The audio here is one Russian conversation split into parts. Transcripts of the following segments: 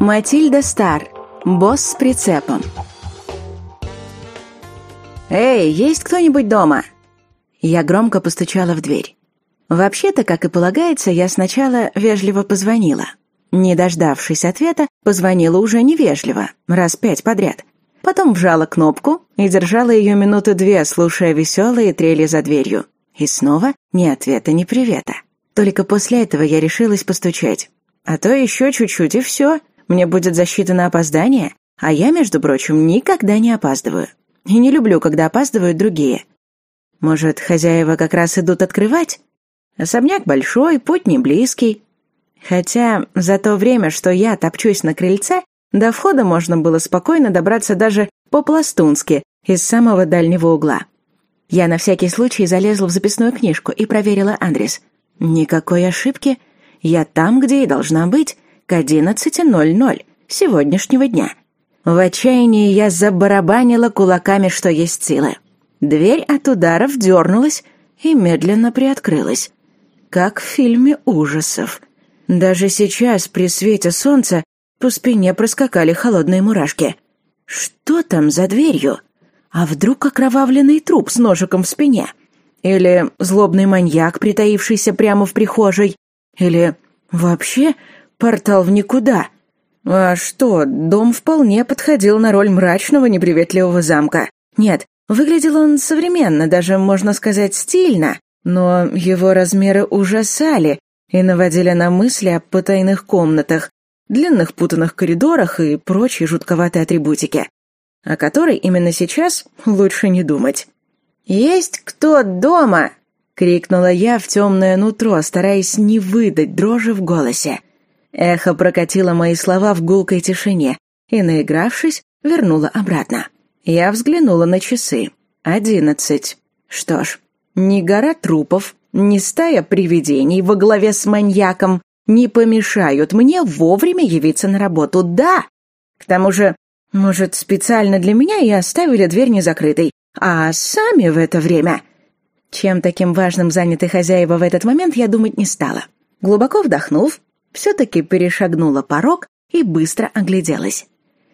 Матильда Стар. Босс с прицепом. «Эй, есть кто-нибудь дома?» Я громко постучала в дверь. Вообще-то, как и полагается, я сначала вежливо позвонила. Не дождавшись ответа, позвонила уже невежливо, раз пять подряд. Потом вжала кнопку и держала ее минуты две, слушая веселые трели за дверью. И снова ни ответа, ни привета. Только после этого я решилась постучать. А то еще чуть-чуть, и все. Мне будет засчитано опоздание, а я, между прочим, никогда не опаздываю. И не люблю, когда опаздывают другие. Может, хозяева как раз идут открывать? Особняк большой, путь не близкий. Хотя за то время, что я топчусь на крыльце, до входа можно было спокойно добраться даже по-пластунски из самого дальнего угла. Я на всякий случай залезла в записную книжку и проверила адрес. Никакой ошибки. Я там, где и должна быть, к 11.00 сегодняшнего дня. В отчаянии я забарабанила кулаками, что есть силы. Дверь от ударов дернулась и медленно приоткрылась. Как в фильме ужасов. Даже сейчас, при свете солнца, по спине проскакали холодные мурашки. Что там за дверью? А вдруг окровавленный труп с ножиком в спине? Или злобный маньяк, притаившийся прямо в прихожей? Или вообще портал в никуда? А что, дом вполне подходил на роль мрачного неприветливого замка. Нет, выглядел он современно, даже, можно сказать, стильно, но его размеры ужасали и наводили на мысли о потайных комнатах, длинных путанных коридорах и прочей жутковатой атрибутике о которой именно сейчас лучше не думать. «Есть кто дома?» — крикнула я в темное нутро, стараясь не выдать дрожи в голосе. Эхо прокатило мои слова в гулкой тишине и, наигравшись, вернула обратно. Я взглянула на часы. Одиннадцать. Что ж, ни гора трупов, ни стая привидений во главе с маньяком не помешают мне вовремя явиться на работу. Да! К тому же может, специально для меня и оставили дверь незакрытой, а сами в это время... Чем таким важным заняты хозяева в этот момент, я думать не стала. Глубоко вдохнув, все-таки перешагнула порог и быстро огляделась.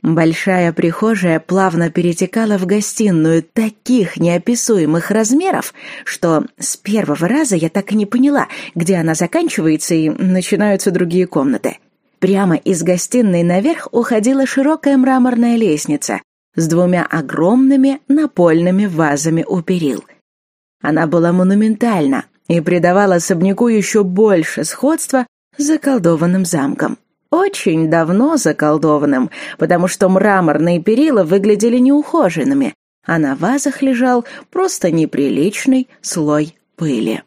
Большая прихожая плавно перетекала в гостиную таких неописуемых размеров, что с первого раза я так и не поняла, где она заканчивается и начинаются другие комнаты. Прямо из гостиной наверх уходила широкая мраморная лестница с двумя огромными напольными вазами у перил. Она была монументальна и придавала особняку еще больше сходства заколдованным замком. Очень давно заколдованным, потому что мраморные перила выглядели неухоженными, а на вазах лежал просто неприличный слой пыли.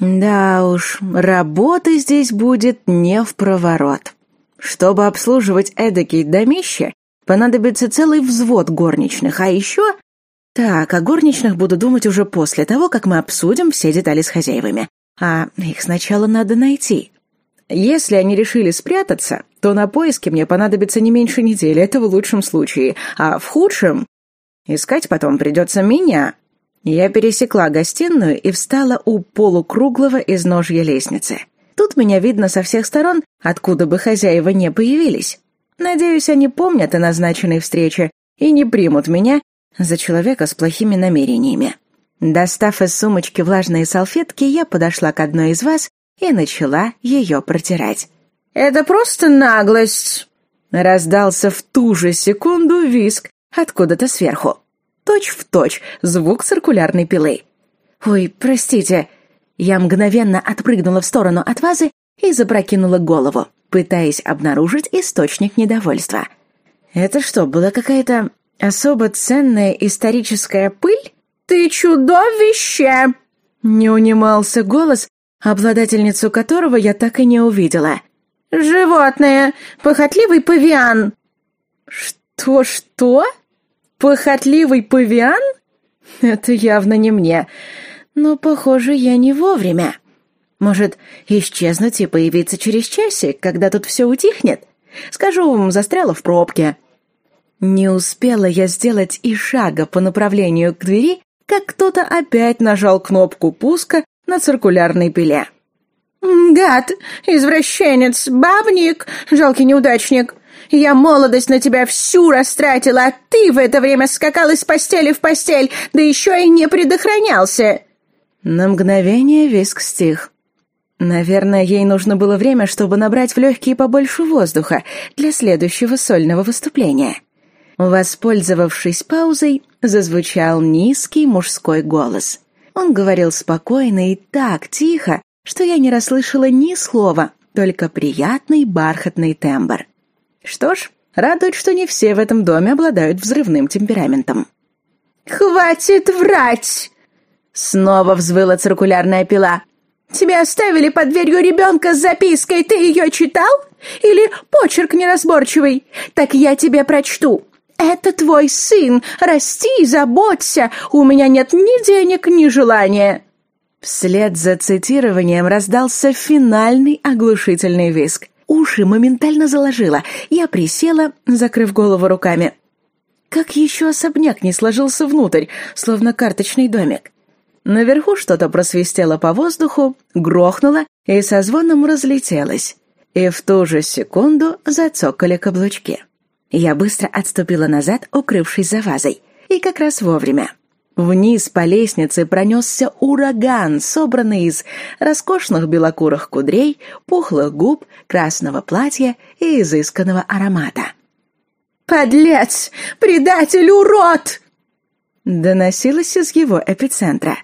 Да уж, работы здесь будет не в проворот. Чтобы обслуживать эдакий домище, понадобится целый взвод горничных, а еще... Так, о горничных буду думать уже после того, как мы обсудим все детали с хозяевами. А их сначала надо найти. Если они решили спрятаться, то на поиски мне понадобится не меньше недели, это в лучшем случае, а в худшем... Искать потом придется меня. Я пересекла гостиную и встала у полукруглого изножья лестницы. Тут меня видно со всех сторон, откуда бы хозяева не появились. Надеюсь, они помнят о назначенной встрече и не примут меня за человека с плохими намерениями. Достав из сумочки влажные салфетки, я подошла к одной из вас и начала ее протирать. «Это просто наглость!» Раздался в ту же секунду виск откуда-то сверху. Точь в точь звук циркулярной пилы. «Ой, простите», я мгновенно отпрыгнула в сторону от вазы и запрокинула голову, пытаясь обнаружить источник недовольства. Это что, была какая-то особо ценная историческая пыль? Ты чудовище! Не унимался голос, обладательницу которого я так и не увидела. «Животное! Похотливый павиан!» «Что-что? Похотливый павиан? Это явно не мне. Но, похоже, я не вовремя. Может, исчезнуть и появиться через часик, когда тут все утихнет? Скажу, застряла в пробке. Не успела я сделать и шага по направлению к двери, как кто-то опять нажал кнопку пуска на циркулярной пиле. «Гад! Извращенец! Бабник! Жалкий неудачник! Я молодость на тебя всю растратила, а ты в это время скакал из постели в постель, да еще и не предохранялся!» На мгновение виск стих. Наверное, ей нужно было время, чтобы набрать в легкие побольше воздуха для следующего сольного выступления. Воспользовавшись паузой, зазвучал низкий мужской голос. Он говорил спокойно и так тихо, что я не расслышала ни слова, только приятный бархатный тембр. Что ж, радует, что не все в этом доме обладают взрывным темпераментом. «Хватит врать!» Снова взвыла циркулярная пила. «Тебя оставили под дверью ребенка с запиской, ты ее читал? Или почерк неразборчивый? Так я тебе прочту. Это твой сын, расти, заботься, у меня нет ни денег, ни желания». Вслед за цитированием раздался финальный оглушительный визг. Уши моментально заложило. Я присела, закрыв голову руками. Как еще особняк не сложился внутрь, словно карточный домик? Наверху что-то просвистело по воздуху, грохнуло и со звоном разлетелось. И в ту же секунду зацокали каблучки. Я быстро отступила назад, укрывшись за вазой. И как раз вовремя. Вниз по лестнице пронесся ураган, собранный из роскошных белокурых кудрей, пухлых губ, красного платья и изысканного аромата. «Подлец! Предатель, урод!» Доносилось из его эпицентра.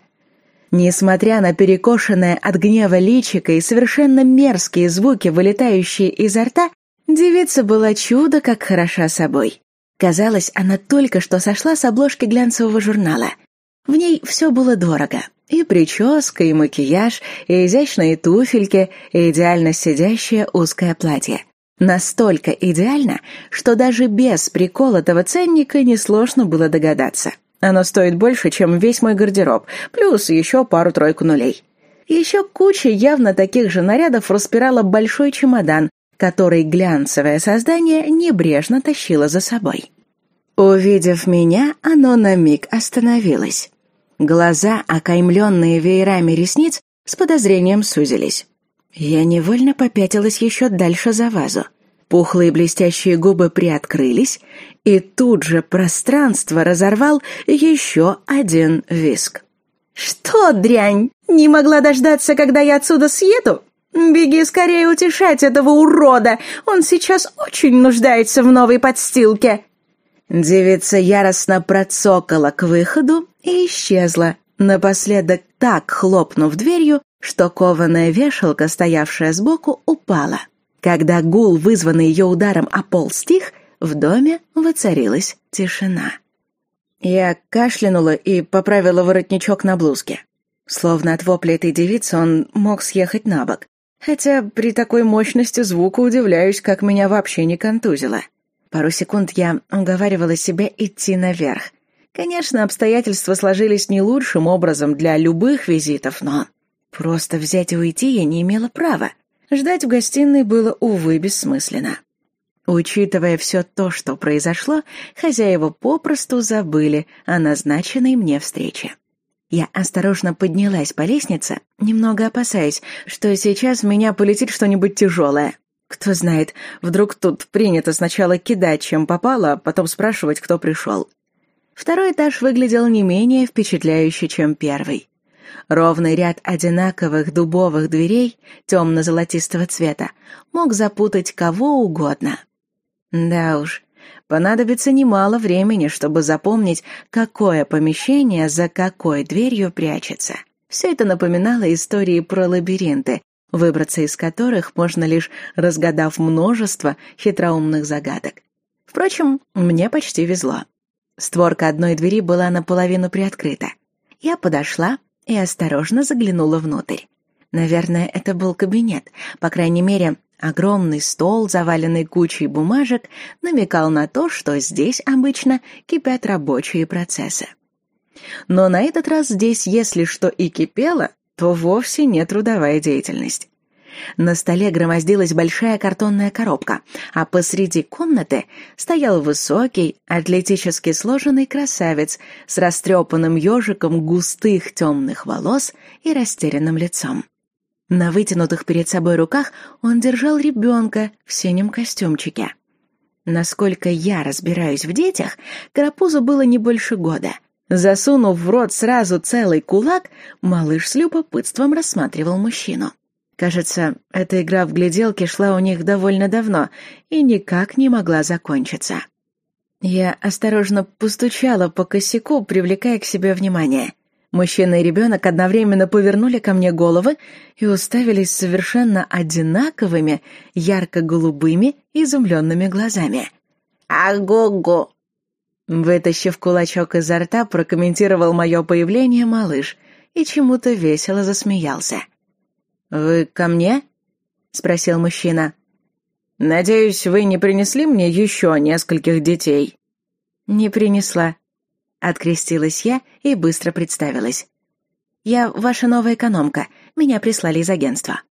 Несмотря на перекошенное от гнева личико и совершенно мерзкие звуки, вылетающие изо рта, девица была чудо как хороша собой. Казалось, она только что сошла с обложки глянцевого журнала. В ней все было дорого. И прическа, и макияж, и изящные туфельки, и идеально сидящее узкое платье. Настолько идеально, что даже без приколотого ценника несложно было догадаться. Оно стоит больше, чем весь мой гардероб, плюс еще пару-тройку нулей. Еще куча явно таких же нарядов распирала большой чемодан, который глянцевое создание небрежно тащило за собой. Увидев меня, оно на миг остановилось. Глаза, окаймленные веерами ресниц, с подозрением сузились. Я невольно попятилась еще дальше за вазу. Пухлые блестящие губы приоткрылись, и тут же пространство разорвал еще один виск. «Что, дрянь, не могла дождаться, когда я отсюда съеду?» «Беги скорее утешать этого урода! Он сейчас очень нуждается в новой подстилке!» Девица яростно процокала к выходу и исчезла, напоследок так хлопнув дверью, что кованая вешалка, стоявшая сбоку, упала. Когда гул, вызванный ее ударом о пол, стих, в доме воцарилась тишина. Я кашлянула и поправила воротничок на блузке. Словно от вопля этой девицы он мог съехать на бок. Хотя при такой мощности звука удивляюсь, как меня вообще не контузило. Пару секунд я уговаривала себя идти наверх. Конечно, обстоятельства сложились не лучшим образом для любых визитов, но просто взять и уйти я не имела права. Ждать в гостиной было, увы, бессмысленно. Учитывая все то, что произошло, хозяева попросту забыли о назначенной мне встрече. Я осторожно поднялась по лестнице, немного опасаясь, что сейчас в меня полетит что-нибудь тяжелое. Кто знает, вдруг тут принято сначала кидать, чем попало, а потом спрашивать, кто пришел. Второй этаж выглядел не менее впечатляюще, чем первый. Ровный ряд одинаковых дубовых дверей темно-золотистого цвета мог запутать кого угодно. Да уж, Понадобится немало времени, чтобы запомнить, какое помещение за какой дверью прячется. Все это напоминало истории про лабиринты, выбраться из которых можно лишь разгадав множество хитроумных загадок. Впрочем, мне почти везло. Створка одной двери была наполовину приоткрыта. Я подошла и осторожно заглянула внутрь. Наверное, это был кабинет. По крайней мере, огромный стол, заваленный кучей бумажек, намекал на то, что здесь обычно кипят рабочие процессы. Но на этот раз здесь, если что и кипело, то вовсе не трудовая деятельность. На столе громоздилась большая картонная коробка, а посреди комнаты стоял высокий, атлетически сложенный красавец с растрепанным ежиком густых темных волос и растерянным лицом. На вытянутых перед собой руках он держал ребенка в синем костюмчике. Насколько я разбираюсь в детях, Карапузу было не больше года. Засунув в рот сразу целый кулак, малыш с любопытством рассматривал мужчину. Кажется, эта игра в гляделки шла у них довольно давно и никак не могла закончиться. Я осторожно постучала по косяку, привлекая к себе внимание. Мужчина и ребенок одновременно повернули ко мне головы и уставились совершенно одинаковыми, ярко-голубыми, изумленными глазами. «Ага-го!» Вытащив кулачок изо рта, прокомментировал мое появление малыш и чему-то весело засмеялся. «Вы ко мне?» — спросил мужчина. «Надеюсь, вы не принесли мне еще нескольких детей?» «Не принесла», — открестилась я и быстро представилась. «Я ваша новая экономка. Меня прислали из агентства».